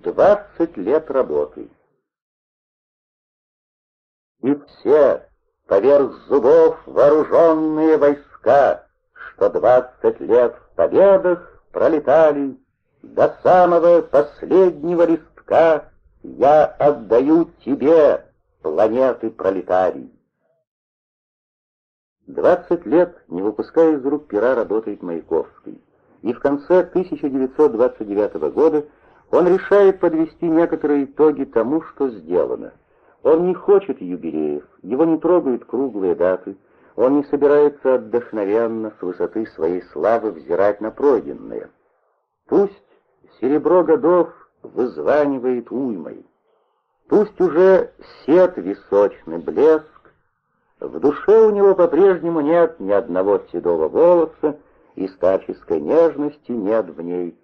Двадцать лет работы. И все, поверх зубов вооруженные войска, Что двадцать лет в победах пролетали, До самого последнего листка Я отдаю тебе, планеты пролетарий. Двадцать лет, не выпуская из рук пера, работает Маяковский. И в конце 1929 года он решает подвести некоторые итоги тому, что сделано. Он не хочет юбилеев, его не трогают круглые даты, он не собирается отдохновенно с высоты своей славы взирать на пройденное. Пусть серебро годов вызванивает уймой, пусть уже сет височный блеск, в душе у него по-прежнему нет ни одного седого волоса, и старческой нежности нет в ней.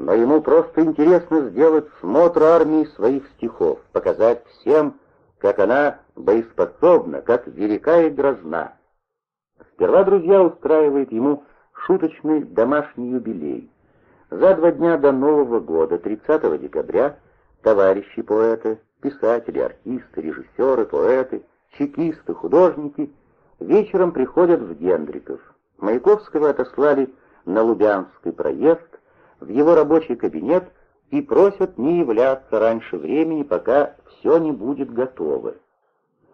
Но ему просто интересно сделать смотр армии своих стихов, показать всем, как она боеспособна, как велика и грозна. Сперва друзья устраивают ему шуточный домашний юбилей. За два дня до Нового года, 30 декабря, товарищи поэты, писатели, артисты, режиссеры, поэты — чекисты, художники вечером приходят в Гендриков. Маяковского отослали на Лубянский проезд, в его рабочий кабинет и просят не являться раньше времени, пока все не будет готово.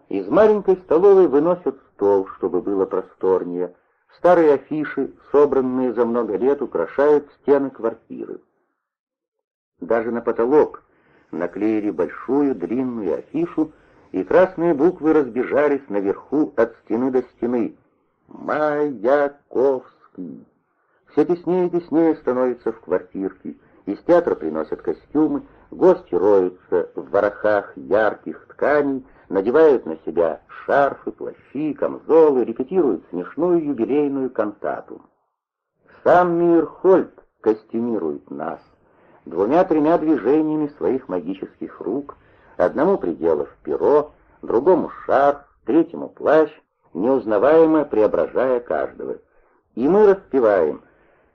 Из маленькой столовой выносят стол, чтобы было просторнее. Старые афиши, собранные за много лет, украшают стены квартиры. Даже на потолок наклеили большую длинную афишу и красные буквы разбежались наверху от стены до стены. «Маяковский». Все теснее и теснее становится в квартирке. Из театра приносят костюмы, гости роются в ворохах ярких тканей, надевают на себя шарфы, плащи, камзолы, репетируют смешную юбилейную кантату. Сам Мирхольд костюмирует нас. Двумя-тремя движениями своих магических рук — Одному приделав перо, другому шар, третьему плащ, неузнаваемо преображая каждого. И мы распеваем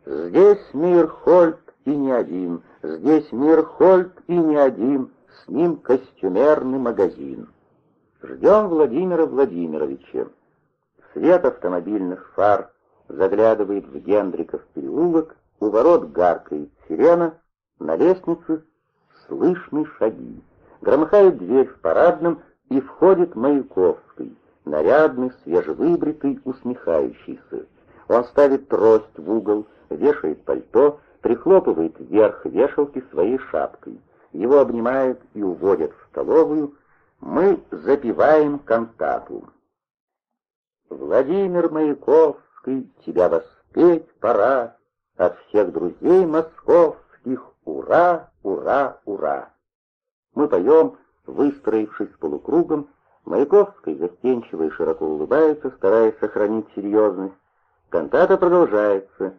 «Здесь мир Хольт и не один, здесь мир Хольт и не один, с ним костюмерный магазин». Ждем Владимира Владимировича. Свет автомобильных фар заглядывает в Гендриков переулок, у ворот гаркает сирена, на лестнице слышны шаги. Громыхает дверь в парадном, и входит Маяковский, нарядный, свежевыбритый, усмехающийся. Он ставит трость в угол, вешает пальто, прихлопывает вверх вешалки своей шапкой. Его обнимают и уводят в столовую. Мы запиваем кантату. Владимир Маяковский, тебя воспеть пора, от всех друзей московских ура, ура, ура. Мы поем, выстроившись полукругом, Маяковский застенчиво и широко улыбается, стараясь сохранить серьезность. Кантата продолжается.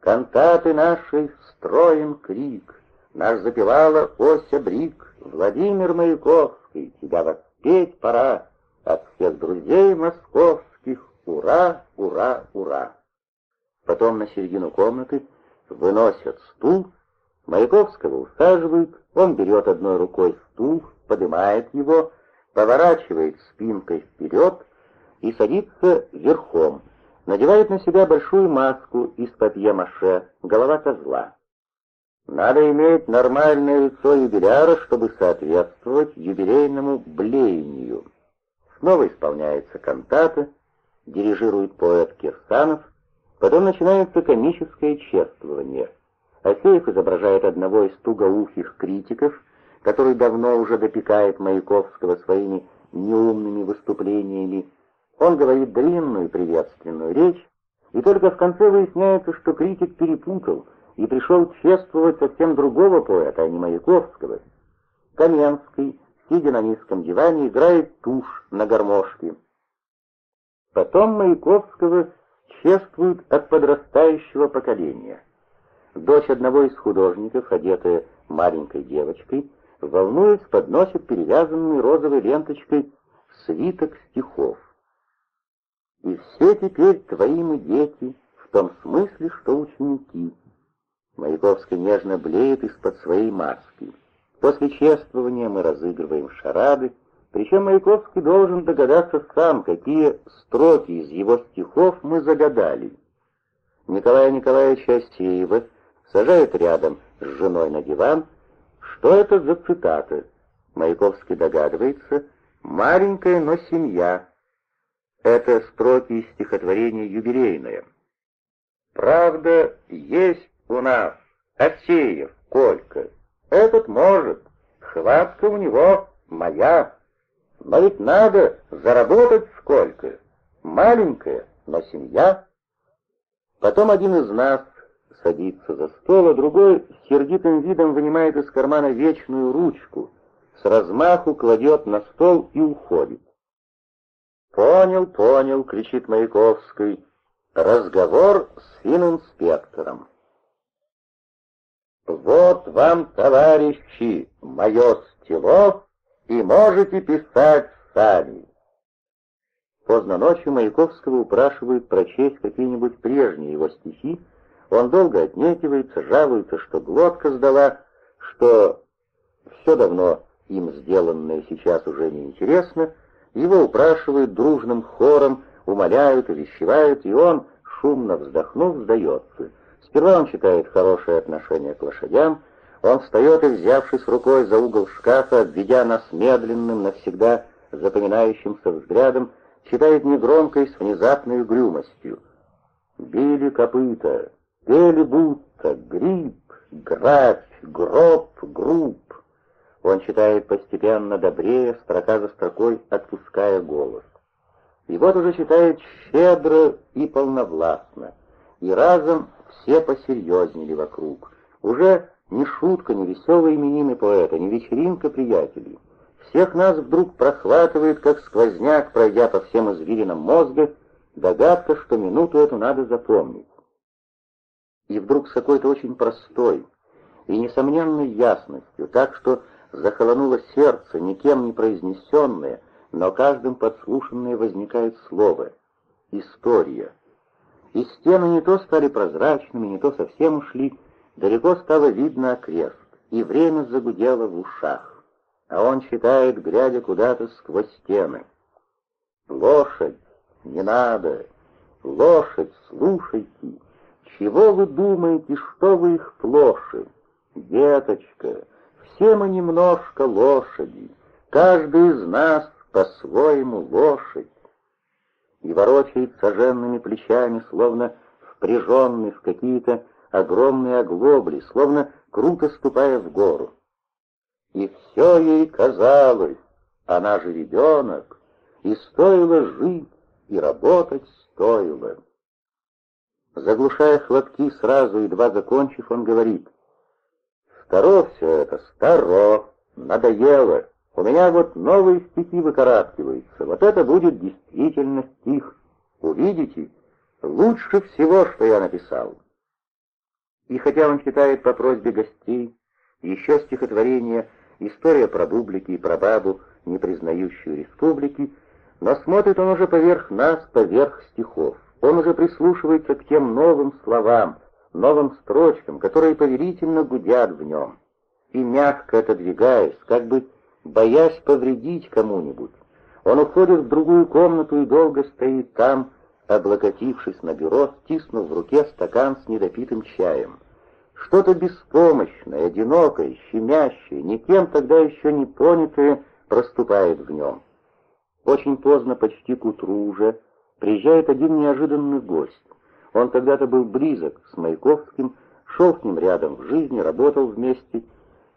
«Кантаты нашей строим крик, наш запевала Ося Брик, Владимир Маяковский, тебя воспеть пора, от всех друзей московских, ура, ура, ура!» Потом на середину комнаты выносят стул, Маяковского усаживают, он берет одной рукой стул, поднимает его, поворачивает спинкой вперед и садится верхом, надевает на себя большую маску из папье-маше, голова козла. Надо иметь нормальное лицо юбиляра, чтобы соответствовать юбилейному блеянию. Снова исполняется кантата, дирижирует поэт Кирсанов, потом начинается комическое чествование — Асеев изображает одного из тугоухих критиков, который давно уже допекает Маяковского своими неумными выступлениями. Он говорит длинную приветственную речь, и только в конце выясняется, что критик перепутал и пришел чествовать совсем другого поэта, а не Маяковского. Каменский, сидя на низком диване, играет тушь на гармошке. Потом Маяковского чествуют от подрастающего поколения. Дочь одного из художников, одетая маленькой девочкой, волнуясь, подносит перевязанный розовой ленточкой свиток стихов. «И все теперь твои мы дети, в том смысле, что ученики». Маяковский нежно блеет из-под своей маски. После чествования мы разыгрываем шарады, причем Маяковский должен догадаться сам, какие строки из его стихов мы загадали. Николая Николаевича Асеева сажает рядом с женой на диван. Что это за цитата? Маяковский догадывается. «Маленькая, но семья». Это строки из стихотворения юбилейное. «Правда, есть у нас Асеев, Колька. Этот может, хватка у него моя. Но ведь надо заработать сколько. Маленькая, но семья». Потом один из нас садится за стол, а другой с сердитым видом вынимает из кармана вечную ручку, с размаху кладет на стол и уходит. «Понял, понял!» — кричит Маяковский. «Разговор с фининспектором». «Вот вам, товарищи, мое стело, и можете писать сами». Поздно ночью Маяковского упрашивают прочесть какие-нибудь прежние его стихи. Он долго отнекивается, жалуется, что глотка сдала, что все давно им сделанное сейчас уже неинтересно. Его упрашивают дружным хором, умоляют, увещевают, и он, шумно вздохнув, сдается. Сперва он читает хорошее отношение к лошадям, он встает и, взявшись рукой за угол шкафа, обведя нас медленным, навсегда запоминающимся взглядом, читает негромко и с внезапной угрюмостью. Били копыта, пели будто, гриб, грабь, гроб, груб. Он читает постепенно, добрее, строка за строкой, отпуская голос. И вот уже читает щедро и полновластно, и разом все посерьезнели вокруг. Уже ни шутка, ни веселые именины поэта, ни вечеринка приятелей — всех нас вдруг прохватывает, как сквозняк, пройдя по всем извилинам мозга, догадка, что минуту эту надо запомнить. И вдруг с какой-то очень простой и несомненной ясностью, так что захолонуло сердце, никем не произнесенное, но каждым подслушанное возникает слово — история. И стены не то стали прозрачными, не то совсем ушли, далеко стало видно окрест, и время загудело в ушах а он читает, глядя куда-то сквозь стены. «Лошадь! Не надо! Лошадь, слушайте! Чего вы думаете, что вы их плоши? Деточка, все мы немножко лошади, каждый из нас по-своему лошадь!» И ворочает соженными плечами, словно впряженный в какие-то огромные оглобли, словно круто ступая в гору. И все ей казалось, она же ребенок, и стоило жить, и работать стоило. Заглушая хлопки сразу, едва закончив, он говорит, «Старо все это, старо, надоело, у меня вот новые стихи выкарабкиваются, вот это будет действительно стих, увидите, лучше всего, что я написал». И хотя он читает по просьбе гостей еще стихотворение история про бублики и про бабу, не признающую республики, но смотрит он уже поверх нас, поверх стихов. Он уже прислушивается к тем новым словам, новым строчкам, которые поверительно гудят в нем. И мягко отодвигаясь, как бы боясь повредить кому-нибудь, он уходит в другую комнату и долго стоит там, облокотившись на бюро, стиснув в руке стакан с недопитым чаем. Что-то беспомощное, одинокое, щемящее, никем тогда еще не понятое проступает в нем. Очень поздно, почти к утру уже, приезжает один неожиданный гость. Он когда-то был близок с Маяковским, шел с ним рядом в жизни, работал вместе,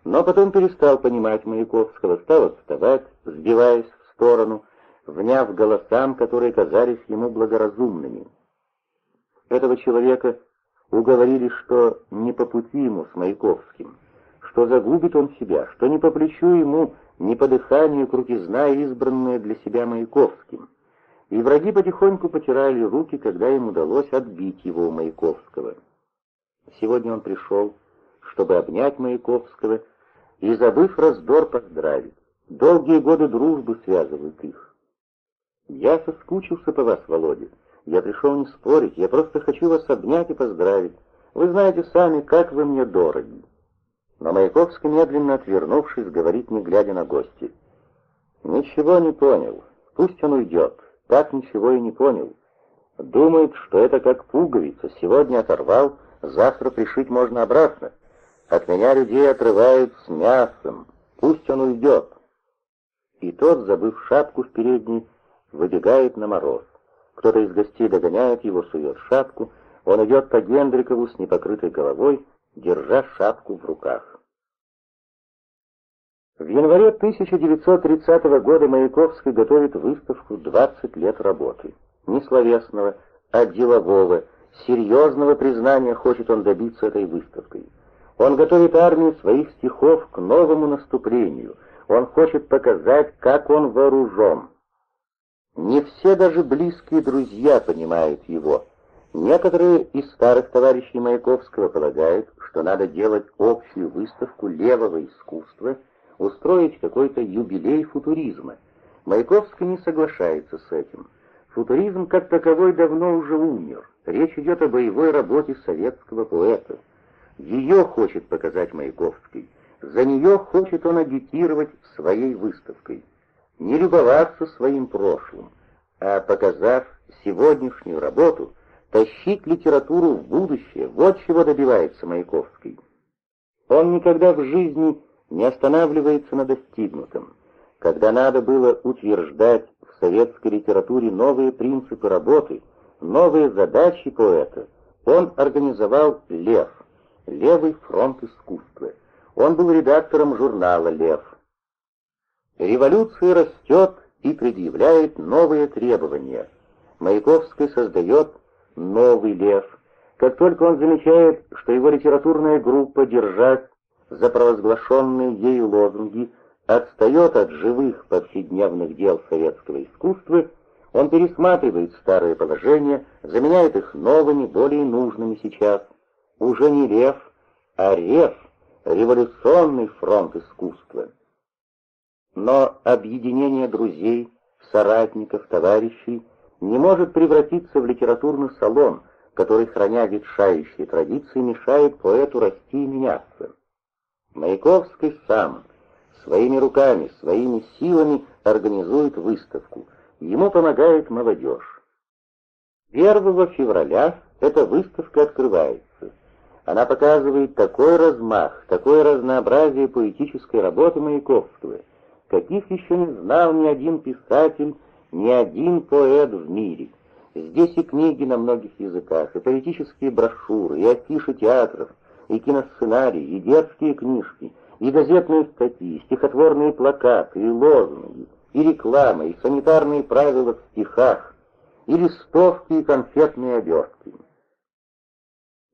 но потом перестал понимать Маяковского, стал отставать, сбиваясь в сторону, вняв голосам, которые казались ему благоразумными. Этого человека Уговорили, что не по пути ему с Маяковским, что загубит он себя, что не по плечу ему, не по дыханию крутизна, избранная для себя Маяковским. И враги потихоньку потирали руки, когда им удалось отбить его у Маяковского. Сегодня он пришел, чтобы обнять Маяковского и, забыв раздор, поздравить. Долгие годы дружбы связывают их. «Я соскучился по вас, Володя», я пришел не спорить, я просто хочу вас обнять и поздравить. Вы знаете сами, как вы мне дороги. Но Маяковский, медленно отвернувшись, говорит, не глядя на гостей. «Ничего не понял. Пусть он уйдет. Так ничего и не понял. Думает, что это как пуговица. Сегодня оторвал, завтра пришить можно обратно. От меня людей отрывают с мясом. Пусть он уйдет». И тот, забыв шапку в передней, выбегает на мороз. Кто-то из гостей догоняет его, сует шапку. Он идет по Гендрикову с непокрытой головой, держа шапку в руках. В январе 1930 года Маяковский готовит выставку «20 лет работы». Не словесного, а делового, серьезного признания хочет он добиться этой выставкой. Он готовит армию своих стихов к новому наступлению. Он хочет показать, как он вооружен. Не все даже близкие друзья понимают его. Некоторые из старых товарищей Маяковского полагают, что надо делать общую выставку левого искусства, устроить какой-то юбилей футуризма. Маяковский не соглашается с этим. Футуризм как таковой давно уже умер. Речь идет о боевой работе советского поэта. Ее хочет показать Маяковский. За нее хочет он агитировать своей выставкой. Не любоваться своим прошлым, а показав сегодняшнюю работу – тащить литературу в будущее, вот чего добивается Маяковский. Он никогда в жизни не останавливается на достигнутом. Когда надо было утверждать в советской литературе новые принципы работы, новые задачи поэта, он организовал «Лев», «Левый фронт искусства». Он был редактором журнала «Лев». Революция растет и предъявляет новые требования. Маяковский создает новый лев. Как только он замечает, что его литературная группа, держась за провозглашенные ею лозунги, отстает от живых повседневных дел советского искусства, он пересматривает старые положения, заменяет их новыми, более нужными сейчас. Уже не лев, а рев, революционный фронт искусства. Но объединение друзей, соратников, товарищей не может превратиться в литературный салон, который, храня ветшающие традиции, мешает поэту расти и меняться. Маяковский сам, своими руками, своими силами организует выставку. Ему помогает молодежь. 1 февраля эта выставка открывается. Она показывает такой размах, такое разнообразие поэтической работы Маяковского, каких еще не знал ни один писатель ни один поэт в мире. Здесь и книги на многих языках, и политические брошюры, и афиши театров, и киносценарии, и детские книжки, и газетные статьи, и стихотворные плакаты, и лозунги, и реклама, и санитарные правила в стихах, и листовки, и конфетные обертки.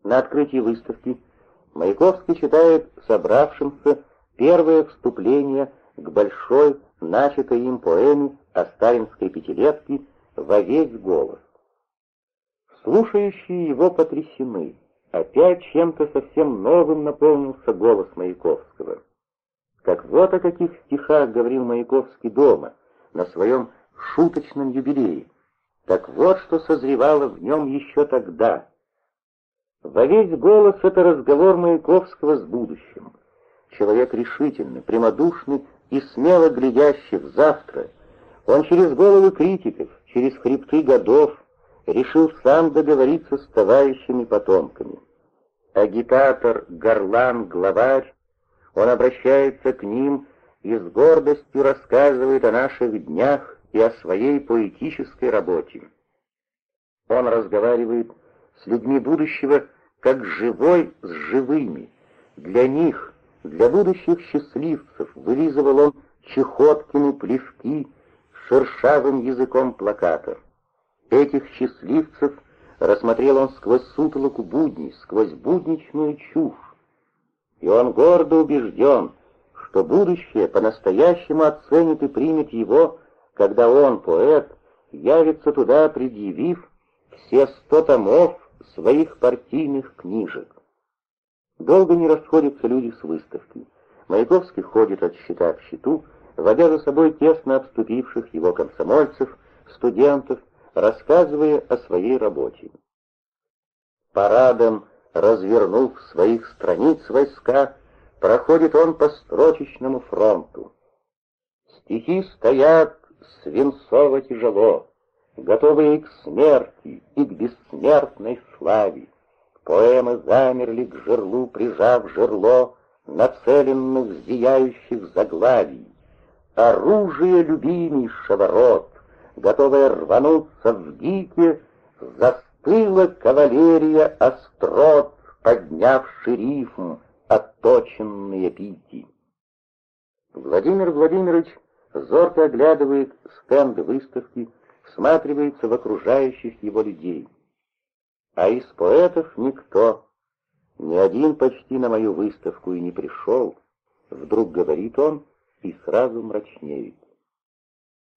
На открытии выставки Маяковский читает собравшимся первое вступление к большой, начатой им поэме о сталинской пятилетке во весь голос. Слушающие его потрясены. Опять чем-то совсем новым наполнился голос Маяковского. Как вот о каких стихах говорил Маяковский дома, на своем шуточном юбилее. Так вот, что созревало в нем еще тогда. Во весь голос это разговор Маяковского с будущим. Человек решительный, прямодушный и смело глядящий в завтра — он через головы критиков, через хребты годов решил сам договориться с товарищами потомками. Агитатор, горлан, главарь, он обращается к ним и с гордостью рассказывает о наших днях и о своей поэтической работе. Он разговаривает с людьми будущего, как живой с живыми. Для них, для будущих счастливцев, вылизывал он Чехоткины плевки, шершавым языком плаката. Этих счастливцев рассмотрел он сквозь сутолоку будней, сквозь будничную чушь. И он гордо убежден, что будущее по-настоящему оценит и примет его, когда он, поэт, явится туда, предъявив все сто томов своих партийных книжек. Долго не расходятся люди с выставки. Маяковский ходит от щита к щиту, водя за собой тесно обступивших его комсомольцев, студентов, рассказывая о своей работе. Парадом, развернув своих страниц войска, проходит он по строчечному фронту. Стихи стоят свинцово тяжело, готовые к смерти и к бессмертной славе. Поэмы замерли к жерлу, прижав жерло нацеленных зияющих заглавий. Оружие любимейшего рот, готовая рвануться в дике, застыла кавалерия острот, поднявший рифм, отточенные пики. Владимир Владимирович зорко оглядывает стенд выставки, всматривается в окружающих его людей. А из поэтов никто, ни один почти на мою выставку и не пришел, вдруг говорит он и сразу мрачнеет.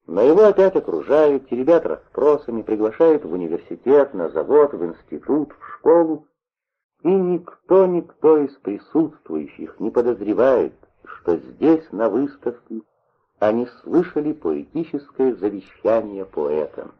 Но его опять окружают, теребят расспросами, приглашают в университет, на завод, в институт, в школу, и никто, никто из присутствующих не подозревает, что здесь, на выставке, они слышали поэтическое завещание поэта.